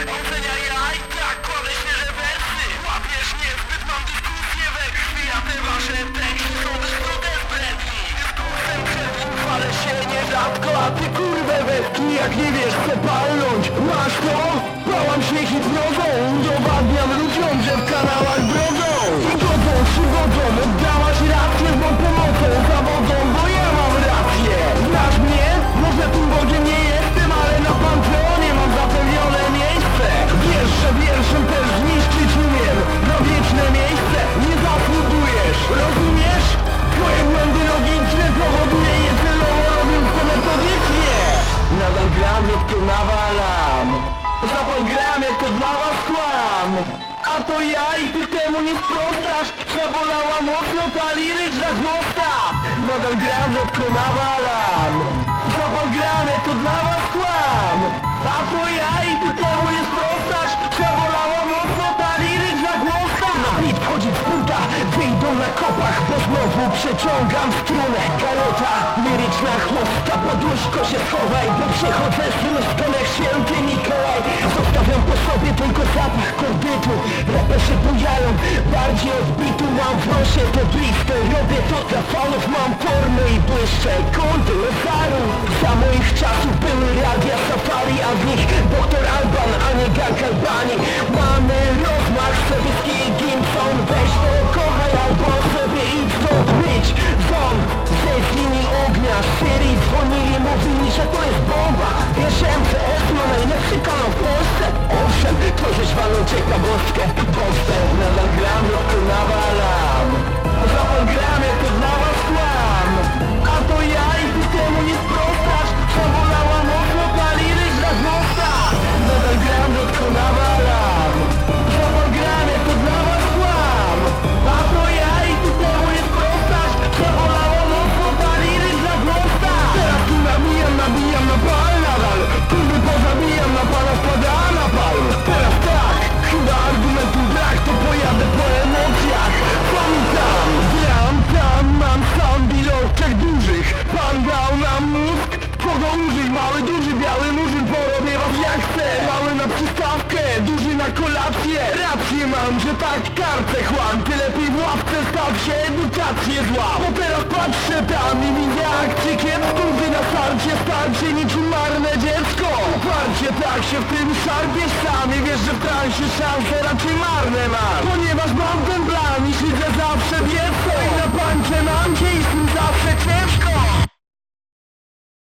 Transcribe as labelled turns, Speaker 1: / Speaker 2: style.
Speaker 1: Oceniaj ja i tak kładę świeże wersy. Łapiesz niezbyt, mam dyskusję we krwi A te wasze teksty są też trudne zbredni Dyskursem przemów, ale się nie rzadko A ty kurwę wetki, jak nie wiesz co palnąć. Masz to? Bałam się hipnozą. Udowadniam ludziom, że w kanałach brodzą I to godzą, przywodzą To ja i ty temu nie sprostasz Zabolała mocno ta liryczna chłosta Nadal gram, to nawalam. Zapal jak to dla was kłam. A to ja i ty temu nie sprostasz Zabolała mocno ta liryczna chłosta Na bit wchodzi w buta. Wyjdą na kopach, bo znowu przeciągam strunę. Galota, liryczna chłosta Poduszko się schowaj, bo przychodzę z Sobie tylko zapach kordytu Raperzy bujają, bardziej odbitu Mam w nosie. To blistę, robię to dla fanów Mam formę i błyszczę, kąty Lezaru Za moich czasów były radia safari A w nich doktor Alban, a nie gang Albanii Mam, że tak kartę chłam. Ty lepiej w ławce staw się, edukację zła Bo teraz patrzę tam i widzę akcję kiepską Wy na starcie. Starcie niczym marne dziecko. Uparcie tak się w tym szarpiesz sam I wiesz, że w transie szanse raczej marne masz. Ponieważ mam ten plan i siedzę zawsze wiesz